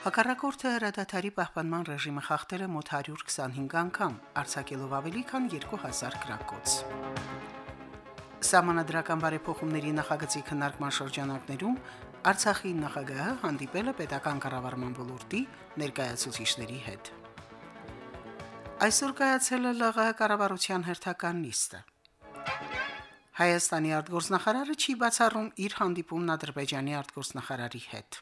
Հակառակորդը հրադադարի պահպանման ռեժիմը խախտել է մոտ 125 անգամ, արձակելով ավելի քան 2000 գրակոց։ Սահմանադրական բարեփոխումների նախագծի քննարկման շրջանակներում Արցախի նախագահը հանդիպել է պետական կառավարման ոլորտի ներկայացուցիչների հետ։ Այսօր կայացել է ԼՂՀ կառավարության հերթական նիստը։ Հայաստանի արտգործնախարարը չի բացառում իր հանդիպումն Ադրբեջանի արտգործնախարարի հետ։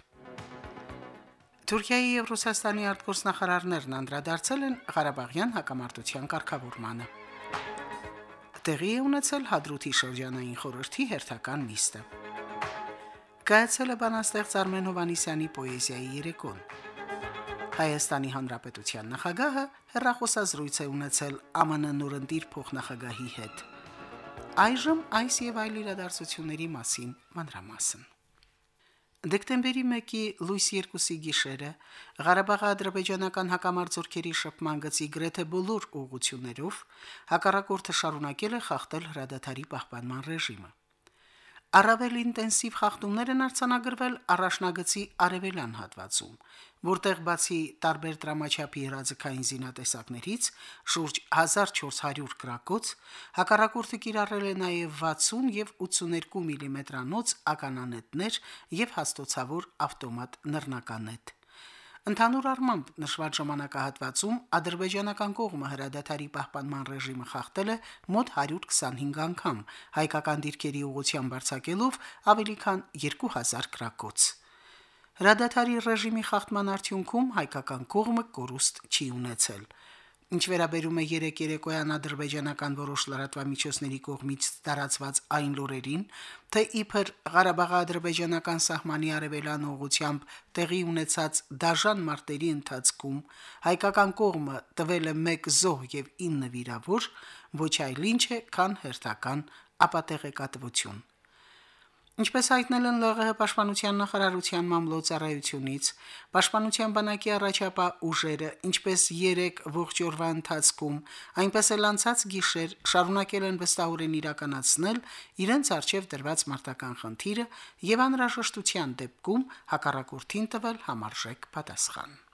Թուրքիայի եւ Ռուսաստանի արտգործնախարարներն անդրադարձել են Ղարաբաղյան հակամարտության կարգավորմանը։ Տեղի է ունեցել Հադրութի շրջանային խորհրդի հերթական նիստը։ Կայացել է բանաստեղծ Արմեն Հովանիսյանի պոեզիայի երեկոն։ Հայաստանի Հանրապետության նախագահը հերրախոսազրույց է ունեցել ԱՄՆ նորընտիր փոխնախագահի հետ։ Այժմ այս եւ այլ իրադարձությունների մասին մանրամասն։ Դեկտեմբերի 1-ի լույս 2-ի գիշերը Ղարաբաղի ադրբեջանական հակամարտությունների շփման գծի գրեթե բոլոր ուղություններով հակառակորդը շարունակել է խախտել հրադադարի պահպանման ռեժիմը։ Առավել ինտենսիվ խախտումներ են արձանագրվել առաջնագծի արևելյան հատվածում, որտեղ բացի տարբեր դրամաչափի հրաձգային զինատեսակներից շուրջ 1400 գրակոց, հակառակորդը կիրառել է նաև 60 եւ 82 մմ-անոց mm ականանետներ եւ հաստոցավոր ավտոմատ նռնականետ։ Ընդհանուր առմամբ նշված ժամանակահատվածում ադրբեջանական կողմը հրադադարի պահպանման ռեժիմը խախտել է մոտ 125 անգամ, հայկական դիրքերի ուղղությամբ արձակելով ավելի քան 2000 գրակոց։ Հրադադարի ռեժիմի խախտման արդյունքում հայկական կողմը կորուստ չի ունեցել։ Ինչ վերաբերում է երեք երեկոյան ադրբեջանական որոշ լրատվամիջոցների կողմից տարածված այն լուրերին, թե իբր Ղարաբաղի ադրբեջանական սահմանի արևելան ուղությամբ տեղի ունեցած դաժան մարտերի ընթացքում հայկական կողմը տվել է 1 զոհ եւ 9 վիրավոր, ոչ այլ ինչ է, քան հերթական ապատեղեկատվություն։ Ինչպես հայտնել են ԼՂՀ պաշտպանության նախարարության մամլոյցարայությունից, պաշտպանության բանակի առաջապա ուժերը, ինչպես 3 ողջ օրվա ընթացքում, այնպես էլ անցած գիշեր շարունակել են վստահորեն իրականացնել իրենց արժև դրված մարտական խնդիրը եւ անհրաժեշտության դեպքում հակառակորդին տվել համարժեք պատասխան։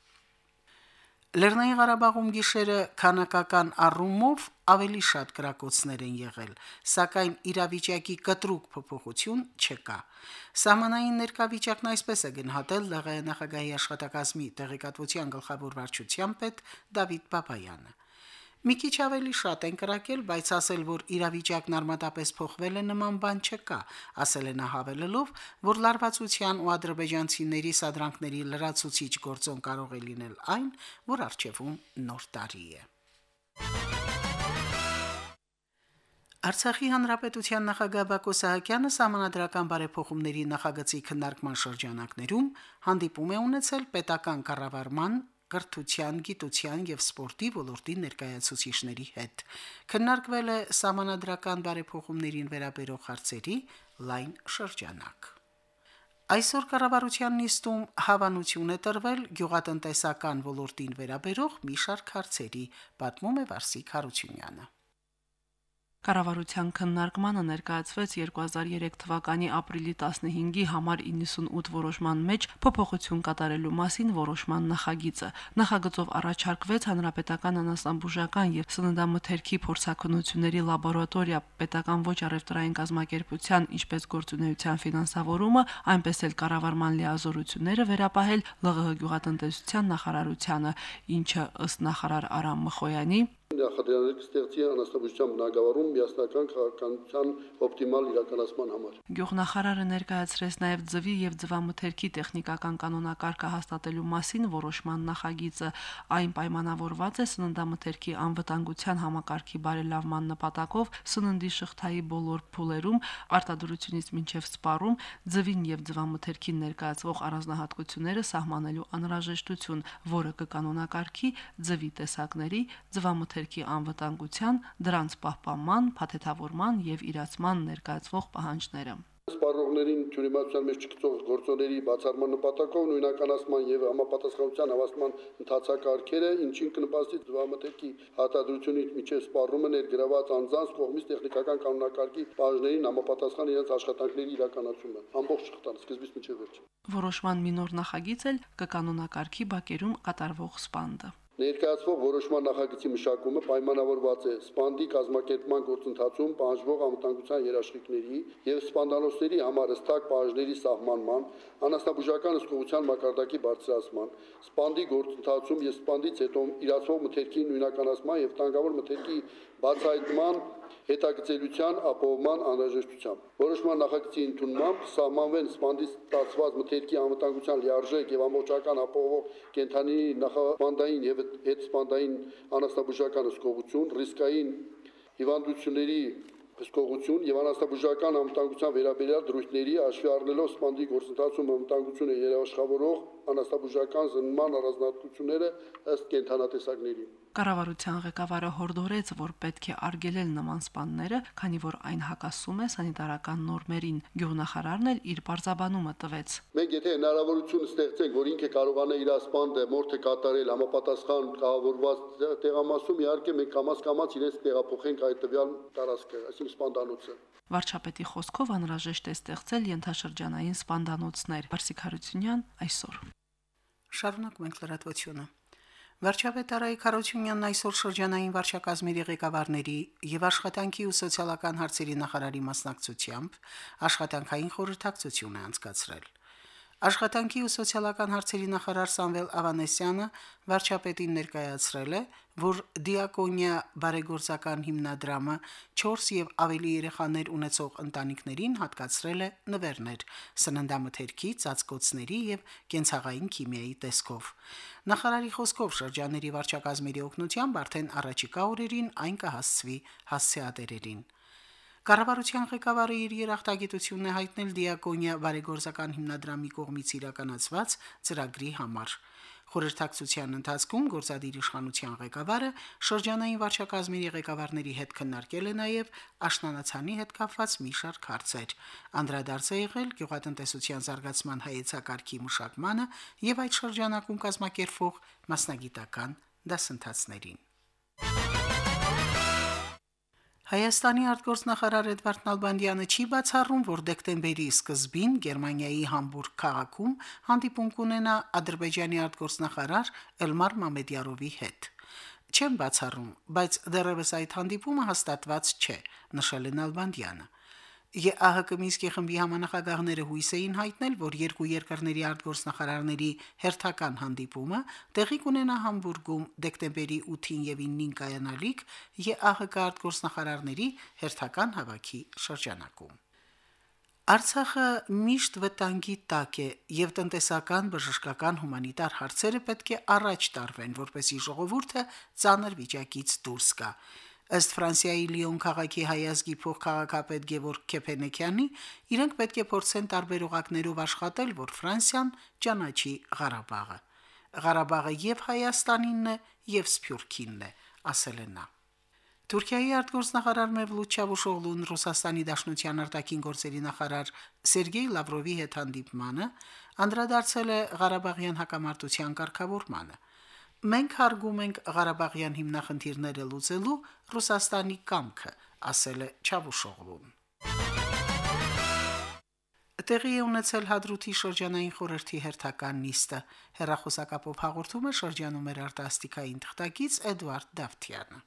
Լեռնային Ղարաբաղում գիշերը քանակական առումով ավելի շատ գրակոծներ են եղել, սակայն իրավիճակի կտրուկ փոփոխություն չկա։ Սահմանային ներկայվիճակն այսպես է գնահատել ԼՂ նախագահի աշխատակազմի տեղեկատվության գլխավոր վարչության պետ Դավիթ Պապայանը։ Մի քիչ ավելի շատ են կրակել, բայց ասել, որ իրավիճակն արմատապես փոխվել է նման բան չկա, ասել է նա հավելելով, որ լարվածության ու ադրբեջանցիների սադրանքների լրացուցիչ գործոն կարող է լինել այն, որ արժևում նոր տարի է։ Արցախի հանրապետության նախագահ Բակո Սահակյանը համանadrական բարեփոխումների նախագծի քննարկման շրջանակներում հանդիպում է ունեցել պետական կառավարման կրթության, գիտության եւ սպորտի ոլորտի ներկայացուցիչների հետ։ Քննարկվել է համանadrական բարեփոխումներին վերաբերող հարցերի լայն շրջանակ։ Այսօր կառավարության նիստում հավանություն է տրվել գյուղատնտեսական ոլորտին վերաբերող մի շարք հարցերի, պատմում է Վարսիկ Հարությունյանը։ Կառավարության քննարկմանը ներկայացվեց 2003 թվականի ապրիլի 15-ի համար 98 որոշման մեջ փոփոխություն կատարելու մասին որոշման նախագիծը։ Նախագծով առաջարկվեց հանրապետական անասնաբուժական եւ սննդամթերքի փորձակնությունների լաբորատորիա պետական ոչ առևտրային կազմակերպության ինչպես գործունեության ֆինանսավորումը, այնպես էլ կառավարման լիազորությունները վերապահել ԼՂՀ գյուղատնտեսության նախարարությանը, ինչը ըստ նախարար Արամ Մխոյանի Նախադրյալները կստեղծի անաստաբուժության բնագավառում միասնական քաղաքականության օպտիմալ իրականացման համար։ Գյուղնախարարը ներկայացրեց նաև ձվի եւ ձվամթերքի տեխնիկական կանոնակարգը հաստատելու մասին որոշման նախագիծը։ Այն պայմանավորված է սննդամթերքի անվտանգության համակարգի բարելավման նպատակով սննդի շղթայի բոլոր փուլերում արտադրությունից մինչև սպառում ձվին եւ ձվամթերքին ներկայացվող առանձնահատկությունները սահմանելու անհրաժեշտություն, որը կկանոնակարգի ձվի տեսակների, ձվամթերքի անվտանգության, դրանց պահպանման, փաթեթավորման եւ իրացման ներկայացվող պահանջները սպառողներին թյուրիմացության մեջ չգծող գործոնների բացառման նպատակով նույնականացման եւ համապատասխանության հավաստման ընթացակարգերը, ինչին կնպաստի ձվամթերքի հատադրությունից միջև սպառումը ներգրաված անձանց կողմից տեխնիկական կանոնակարգի բաժներին համապատասխան իրենց աշխատանքների իրականացումը ամբողջ շղթան սկզբից միջև վերջ։ Որոշման մինոր նախագիծ էլ կկանոնակարգի բակերում կատարվող սպանդը։ Ներկայացվող որոշման նախագծի մշակումը պայմանավորված է սպանդի կազմակերպման գործընթացում պահանջվող անվտանգության երաշխիքների եւ սպանդանոցների համար հստակ պահանջների սահմանման, անաստաբուժական հսկողության մակարդակի բարձրացման, սպանդի գործընթացում եւ սպանդից հետո իրացվող մթերքի նույնականացման եւ տանգավոր մթերքի բացահայտման հետագծելիության ապահովման անհրաժեշտությամբ։ Որոշման նախագծի ընդունմամբ սահմանվեն սպանդից ստացված մթերքի անվտանգության լիարժեք եւ ամբողջական ապահովող կենթանի նախապանդային եւ հետսպանդային անաստաբուժական հսկողություն, ռիսկային հիվանդությունների հսկողություն եւ անաստաբուժական անվտանգության վերաբերյալ դրույթների հաշվի առնելով սպանդի գործընթացում անվտանգությունը երաշխավորող անաստաբուժական զննման առանձնահատկությունները ըստ կենթանատեսակների։ Կառավարության ղեկավարը հորդորեց, որ պետք է արգելել նման սպանները, քանի որ այն հակասում է սանիտարական նորմերին։ Գյուղնախարարն էլ իր բարձաբանումը տվեց։ Մենք եթե հնարավորություն ստեղծենք, որ ինքը կարողանա իր սպանդը մորթե կատարել համապատասխան կահավորված տեղամասում, իհարկե մենք կամաց-կամաց իրենց տեղափոխենք այդ տվյալ տարածքը, այսինքն սպանդանոցը։ Վարչապետի խոսքով անհրաժեշտ է ստեղծել ենթաշրջանային սպանդանոցներ։ Բարսիկ Հարությունյան այսօր։ Շարունակում ենք լրատվությունը։ Վարչապետ Արայիկ Խարությունյանն այսօր շրջանային վարչակազմերի ղեկավարների եւ աշխատանքի ու սոցիալական հարցերի նախարարի մասնակցությամբ աշխատանքային խորհրդակցություն է անցկացրել։ Աշխատանքի ու սոցիալական հարցերի նախարար Սամվել Ավանեսյանը վարչապետին ներկայացրել է, որ Դիակոնիա բարեգործական հիմնադրամը 4 եւ ավելի երեխաներ ունեցող ընտանիքներին հատկացրել է նվերներ սննդամթերքի, ծածկոցների եւ կենցաղային քիմիայի տեսքով։ Նախարարի խոսքով շրջանների վարչակազմերի օգնությամբ արդեն առաջիկա օրերին այն կհասցվի հասցեատերերին։ Կառավարության ղեկավարը իր երախտագիտությունն է հայտնել Դիակոնիա բարեգործական հիմնադրամի կողմից իրականացված ծրագրի համար։ Խորհրդակցության ընթացքում գործադիր իշխանության ղեկավարը շրջանային վարչակազմերի ղեկավարների հետ քննարկել է նաև աշնանացանի հետ կապված մի շարք հարցեր։ Անդրադարձ է եղել գյուղատնտեսության զարգացման հայեցակարգի մշակմանը եւ այդ շրջանակում կազմակերպվող մասնագիտական դասընթացներին։ Հայաստանի արտգործնախարար Էդվարդ Նալբանդյանը չի բացառում, որ դեկտեմբերի սկզբին Գերմանիայի Համբուրգ քաղաքում հանդիպում կունենա Ադրբեջանի արտգործնախարար Էլմար Մամեդյարովի հետ։ Չեմ բացառում, բայց դեռևս այդ հանդիպումը հաստատված չէ, նշել է Նալբանդյանը։ ԵԱՀԿ Մինսկի խմբի համանախագահները հույս էին հայտնել, որ երկու երկրների արտգործնախարարների հերթական հանդիպումը տեղի կունենա Համբուրգում դեկտեմբերի 8-ին եւ 9-ին կայանալիք ԵԱՀԿ արտգործնախարարների հերթական հավաքի շրջանակում։ Արցախը միշտ վտանգի տակ է եւ տնտեսական, բժշկական, հումանիտար հարցերը պետք է առաջ տարվեն, որպեսզի ժողովուրդը ծանր վիճակից դուրս գա։ Ըստ Ֆրանսիայի Լիոն քաղաքի հայազգի փոխքաղաքապետ Գևորգ Քեփենեքյանի, իրենք պետք է փորձեն տարբեր օղակներով աշխատել, որ Ֆրանսիան ճանաչի Ղարաբաղը։ Ղարաբաղը եւ Հայաստանինն է, եւ Սփյուռքինն է, ասել է նա։ Թուրքիայի արտգործնախարար Մևլութ Չավուշօղլուն Ռուսաստանի Դաշնության արտաքին գործերի նախարար Սերգեյ Լավրովի հետ հանդիպմանը անդրադարձել է Ղարաբաղյան հակամարտության կարգավորմանը։ Մենք հարգում ենք Ղարաբաղյան հիմնախնդիրները լուծելու Ռուսաստանի կամքը, ասել է Չավուշօղլուն։ Տեղի ունեցել Հադրութի շրջանային խորհրդի հերթական նիստը։ Հերախոսակապով հաղորդում է շրջանում էր արտասթիկային թղթակից Էդվարդ Դավթյանը։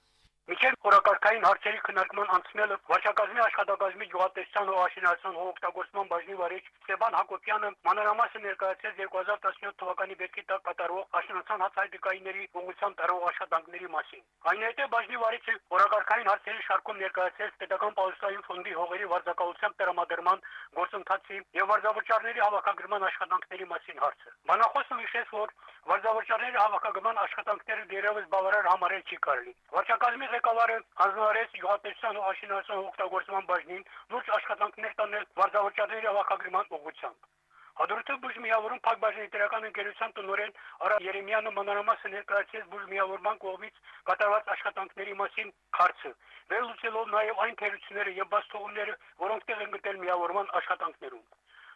Միջև օրակարգային հարցերի քննարկման անցնելը վարչակազմի աշխատակազմի գյուղատնտեսության ու աշինարարության օգտագործման բաժնի վարիչ Ստեփան Հակոբյանը մանրամասը ներկայացրեց 2017 թվականի բերքի տակ կատարվող աշինարարության հացահայտիկայինների ուղղությամբ տարող աշխատանքների մասին։ Այնուհետև բաժնի վարիչը օրակարգային հարցերի շարքում ներկայացրեց պետական պալստային ֆոնդի հողերի վարձակալությամբ տրամադրման գործընթացի եւ վարձավճարների հավաքագրման աշխատանքների մասին հարցը։ Բանախոսը հիշեց, որ վարձավճարների հավաքագրման աշխատանքները դերևս բավարար համարել չի կարելի։ Վարչակազմի ղեկավարը հանձնարարեց յուղատնտեսության ու աշինարարության օգտագործման բաժնին լուրջ աշխատանքներ տանել վարձավճարների հավաքագրման ուղղությամբ։ Հադրութը բուժմիավորում Փակ բաժնի տերական ընկերության տնօրեն Արա Երեմյանը մանրամասը ներկայացրեց բուժմիավորման կողմից կատարված աշխատանքների մասին քարծը, վերլուծելով նաև այն թերությունները եւ բաստողումները, որոնք տեղ են գտել միավորման աշխատանքներում։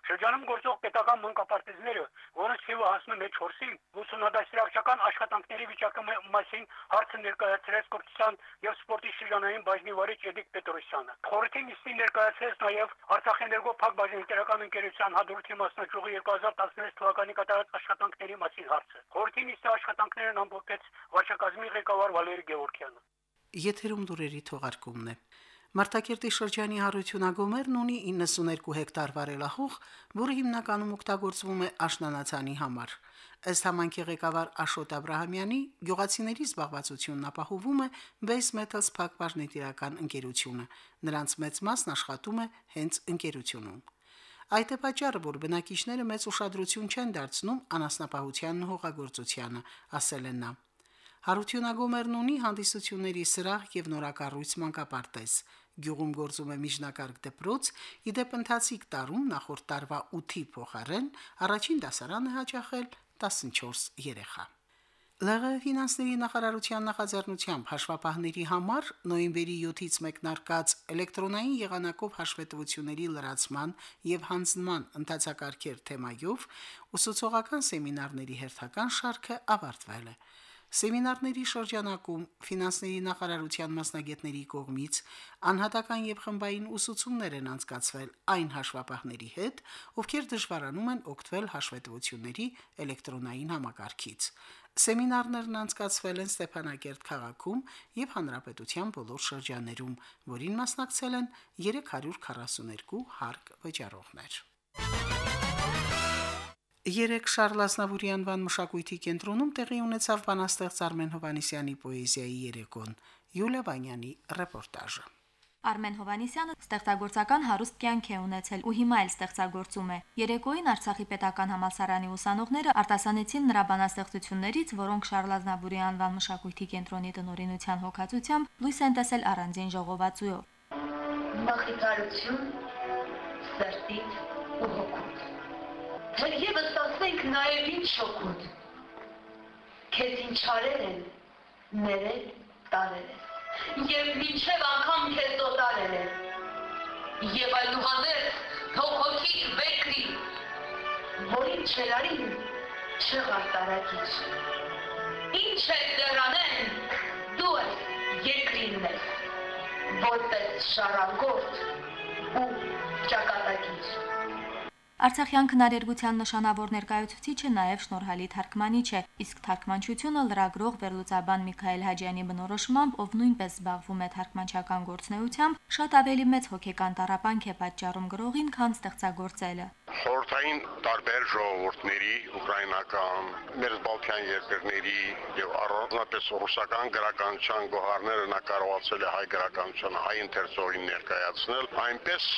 Շրջանում գործող պետական մանկապարտեզները, որոնց թիվը հասնում է 4-ի, ուսումնադաստիարակչական աշխատանքների վիճակի մասին հարցը ներկայացրեց կրթության եւ սպորտի շրջանային բաժնի վարիչ Էդիկ Պետրոսյանը։ Խորհրդի նիստին ներկայացրեց նաեւ Արցախ էներգո փակ բաժնի տերական ընկերության հադրութի մասնաճյուղի 2016 թվականի կատարած աշխատանքների մասին հարցը։ Խորհրդի նիստի աշխատանքներն ամփոփեց վարչակազմի ղեկավար Վալերի Գևորգյանը։ Եթերում դուրերի թողարկումն է։ Մարտակերտի շրջանի հարությունագոմերն ունի 92 հեկտար վարելախուղ, որը հիմնականում օգտագործվում է աշնանացանի համար։ Ըստ համանքի ղեկավար Աշոտ Աբ รา համյանի, գյուղացիների զբաղվածությունն ապահովում է Base Metals Փակbaşնի տիրական ընկերությունը։ Նրանց մեծ մասն աշխատում է հենց ընկերությունում։ Այդ է պատճառը, որ բնակիչները մեծ ուշադրություն չեն դարձնում անասնապահությանն ու հողագործությանը, ասել են նա։ Հարությունագոմերն ունի հանդիսությունների սրահ եւ նորակառույց մանկապարտեզ։ Գյուղում գործում է միջնակարգ դպրոց, իդեպ ընթացիկ տարում նախորդ տարվա 8-ի փոխարեն առաջին դասարանը հաճախել 14 երեխա։ ԼՂ ֆինանսների նախարարության նախաձեռնությամբ հաշվապահների համար նոյեմբերի 7-ից մեկնարկած էլեկտրոնային եղանակով հաշվետվությունների լրացման եւ հանձնման ընդհանցակարգեր թեմայով ուսուցողական սեմինարների հերթական շարքը ավարտվել է։ Սեմինարների շրջանակում ֆինանսների նախարարության մասնագետների կողմից անհատական եւ խմբային ուսուցումներ են անցկացվել այն հաշվապահների հետ, ովքեր դժվարանում են օգտվել հաշվետվությունների էլեկտրոնային համակարգից։ Սեմինարներն անցկացվել են Ստեփանակերտ քաղաքում եւ հանրապետության բոլոր շրջաններում, որին մասնակցել են 342 հարկ վճարողներ։ Երեք Շարլ Ասնավուրի անվան մշակույթի կենտրոնում տեղի ունեցավ բանաստեղծ Արմեն Հովանիսյանի պոեզիայի երեկոն։ Յուլիա Վանյանի ռեպորտաժը։ Արմեն Հովանիսյանը ստեղծագործական հարուստ կյանք է ունեցել ու հիմա էլ ստեղծագործում է։ Երեկոյին Արցախի պետական համալսարանի ուսանողները արտասանեցին նրա բանաստեղծություններից, որոնք Շարլ Ազնավուրի անվան մշակույթի կենտրոնի տնօրինության հոգացությամբ լույս են տեսել առանձին ժողովածուով։ Մախիթարություն, սրտից ու հոգուց Թերևս ասենք նաև ինչ շոկուտ։ Քեզ ինչ արել են, ներել, տարել են։ Եվ մինչև անգամ քեզ օտարել են։ Եվ այլուհանդերձ թող հոգիք վեկրի, որին չելարին չղար տարակիչ։ Ինչ է դրանեն, դու ես երկրինն ես, որպես շարանգորդ ու ճակատագիր։ Արցախյան քնարերգության նշանավոր ներկայացուցիչը նաև շնորհալի թարգմանիչ է, իսկ թարգմանչությունը լրագրող վերլուծաբան Միքայել Հաջյանի բնորոշմամբ, ով նույնպես զբաղվում է թարգմանչական գործնեությամբ, շատ ավելի մեծ հոգեկան տարապանք է պատճառում գրողին, քան ստեղծագործելը։ Խորհրդային տարբեր ժողովուրդների, ուկրաինական, մեր Բալթյան երկրների եւ առանձնապես ռուսական գրականության գոհարները նա կարողացել է հայ գրականության հայ ընթերցողին ներկայացնել, այնպես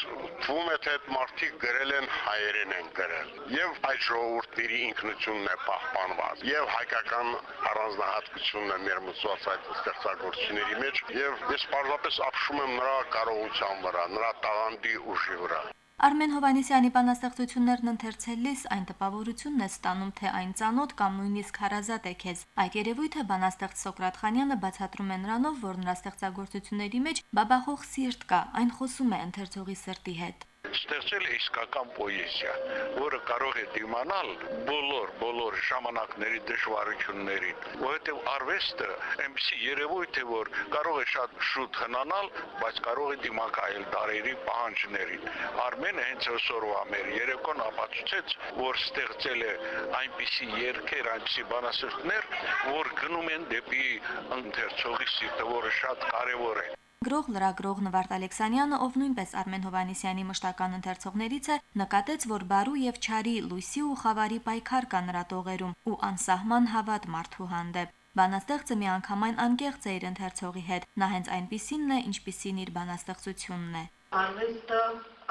թվում է թե այդ մարդիկ գրել են հայ հայերեն են գրել եւ այդ ժողովուրդների ինքնությունն է պահպանված եւ հայկական առանձնահատկությունն է ներմուծված այդ ստեղծագործությունների մեջ եւ ես պարզապես ապշում եմ նրա կարողության վրա, նրա տաղանդի ուժի վրա։ Արմեն Հովանեսյանի բանաստեղծություններն ընթերցելիս այն տպավորությունն է ստանում, թե այն ծանոթ կամ նույնիսկ հարազատ է քեզ։ Այդ երևույթը բանաստեղծ Սոկրատ Խանյանը բացատրում է նրանով, որ նրա ստեղծագործությունների մեջ բաբախող սիրտ կա, այն խոսում է ընթերցողի սրտի հետ։ ստեղծել է իսկական պոեզիա, որը կարող է դիմանալ բոլոր բոլոր ժամանակների դժվարություններին, որովհետև արվեստը այնպեսի երևույթ է, որ կարող է շատ շուտ հնանալ, բայց կարող է դիմակայել դարերի պահանջներին։ Արմենը հենց այսօրվա մեր երեկոն ապացուցեց, որ ստեղծել է այնպիսի երկեր, այնպիսի բանասիրտներ, որ գնում են դեպի ընթերցողի սիրտը, որը շատ կարևոր է։ Գրող լրագրող Նվարդ Ալեքսանյանը, ով նույնպես Արմեն Հովանեսյանի մշտական ընթերցողներից է, նկատեց, որ բարու եւ չարի լույսի ու խավարի պայքար կա նրա տողերում ու անսահման հավատ մարդու հանդեպ։ Բանաստեղծը միանգամայն անկեղծ է իր ընթերցողի հետ, նա հենց այնպիսինն է, ինչպիսին իր բանաստեղծությունն է։ Արվեստը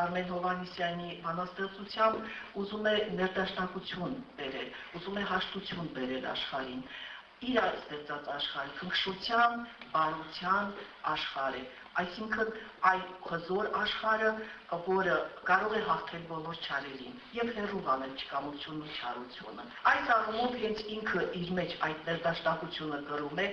Արմեն Հովանեսյանի բանաստեղծությամբ ուզում է ներդաշնակություն բերել, ուզում է հաշտություն բերել աշխարհին իր ստեղծած աշխարհը քնքշության, բարության աշխարհ է։ Այսինքն այ խզոր աշխարհը, որը կարող է հաղթել բոլոր չարերին եւ հերու անել չկամությունն ու չարությունը։ Այս առումով հենց ինքը իր մեջ այդ ներդաշնակությունը կրում է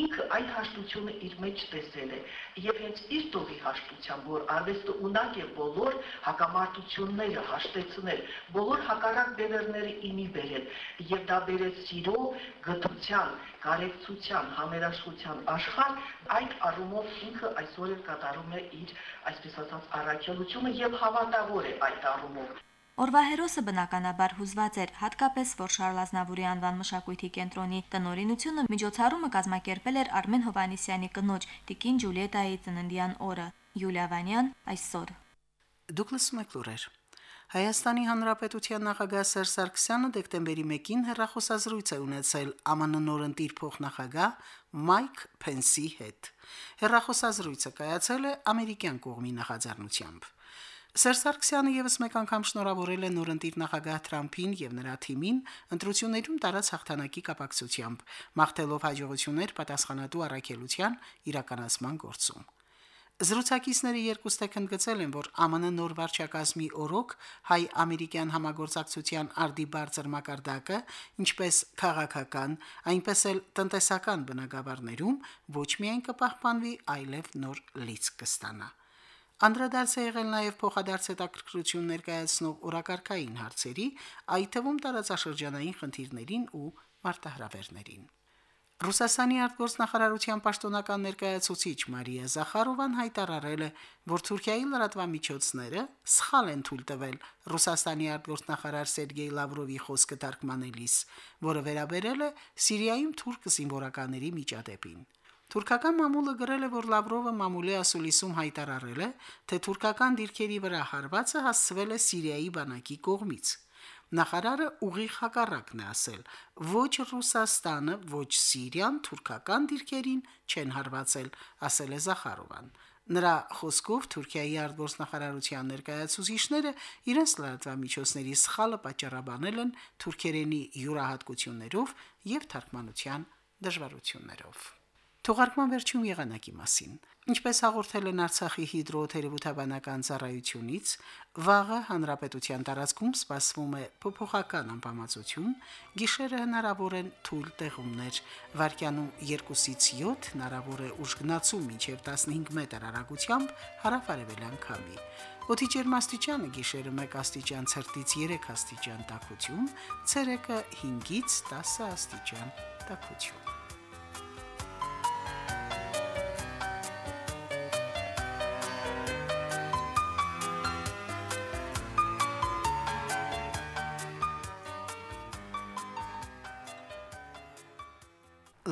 ինքը այդ հաշտությունը իր մեջ տեսել է եւ հենց իր տողի հաշտությամբ որ արվեստը ունակ է բոլոր հակամարտությունները հաշտեցնել բոլոր հակառակ բևերները իմի բերել եւ դա բերեց սիրո գտության կարեկցության համերաշխության աշխարհ այդ առումով ինքը այսօր կատարում է իր այսպես ասած առաքելությունը եւ հավատավոր է այդ առումով Օրվա հերոսը բնականաբար հուզված էր, հատկապես որ Շարլ Ազնավուրի անվան մշակույթի կենտրոնի տնօրինությունը միջոցառումը կազմակերպել էր Արմեն Հովանիսյանի կնոջ Տիկին Ջուլիետայի ծննդյան օրը։ Յուլիա Վանյան այսօր։ Դուգլաս Մակլուրեր Հայաստանի Հանրապետության նախագահ Սերժ Սարգսյանը դեկտեմբերի 1-ին հերրախոսազրույց է ունեցել ԱՄՆ նորընտիր փոխնախագահ Մայք Փենսի հետ։ Հերրախոսազրույցը կայացել է ամերիկյան կողմի նախաձեռնությամբ։ Սերժ Սարգսյանը եւս մեկ անգամ շնորհավորել է նորընտիր նախագահ Թրամփին եւ նրա թիմին ընտրություններում տարած հաղթանակի կապակցությամբ, մաղթելով հաջողություններ պատասխանատու առաքելության իրականացման գործում։ Զրուցակիցները երկուստեք ընդգծել են, որ ԱՄՆ նոր վարչակազմի օրոք հայ-ամերիկյան համագործակցության արդի բարձր մակարդակը, ինչպես քաղաքական, այնպես էլ տնտեսական բնագավառներում ոչ միայն կպահպանվի, այլև նոր լիցք կստանա։ Անդրադարձ է եղել նաև փոխադարձ հետաքրքրություն ներկայացնող օրակարգային հարցերի, այդ թվում տարածաշրջանային խնդիրներին ու մարտահրավերներին։ Ռուսաստանի արտգործնախարարության պաշտոնական ներկայացուցիչ Մարիա Զախարովան հայտարարել է, որ Թուրքիայի լրատվամիջոցները սխալ են թույլ տվել Ռուսաստանի արտգործնախարար Սերգեյ Լավրովի խոսքը թարգմանելիս, որը վերաբերել է Սիրիայում թուրք զինվորականների միջադեպին։ Թուրքական մամուլը գրել է, որ Լավրովը մամուլի ասուլիսում հայտարարել է, թե թուրքական դիրքերի վրա հարվածը հասցվել է Սիրիայի բանակի կողմից։ Նախարարը ուղիղ հակառակն է ասել. ոչ Ռուսաստանը, ոչ Սիրիան թուրքական դիրքերին չեն հարվածել, ասել է Զախարովան։ Նրա խոսքով Թուրքիայի արտգործնախարարության ներկայացուցիչները իրենց լրատվամիջոցների սխալը պատճառաբանել են թուրքերենի յուրահատկություններով եւ թարգմանության դժվարություններով։ Թողարկման վերջում եղանակի մասին։ Ինչպես հաղորդել են Արցախի հիդրոթերապևտաբանական ծառայությունից, վաղը հանրապետության տարածքում սպասվում է փոփոխական անբավարարություն, գիշերը հնարավոր են թույլ տեղումներ, վարկյանում 2-ից 7 հնարավոր է ուժգնացում մինչև 15 մետր հեռագությամբ հարավարևելյան քամի։ Օդի ջերմաստիճանը գիշերը 1 աստիճան ցերտից 3 աստիճան տաքություն, ցերեկը 5-ից 10 աստիճան տաքություն։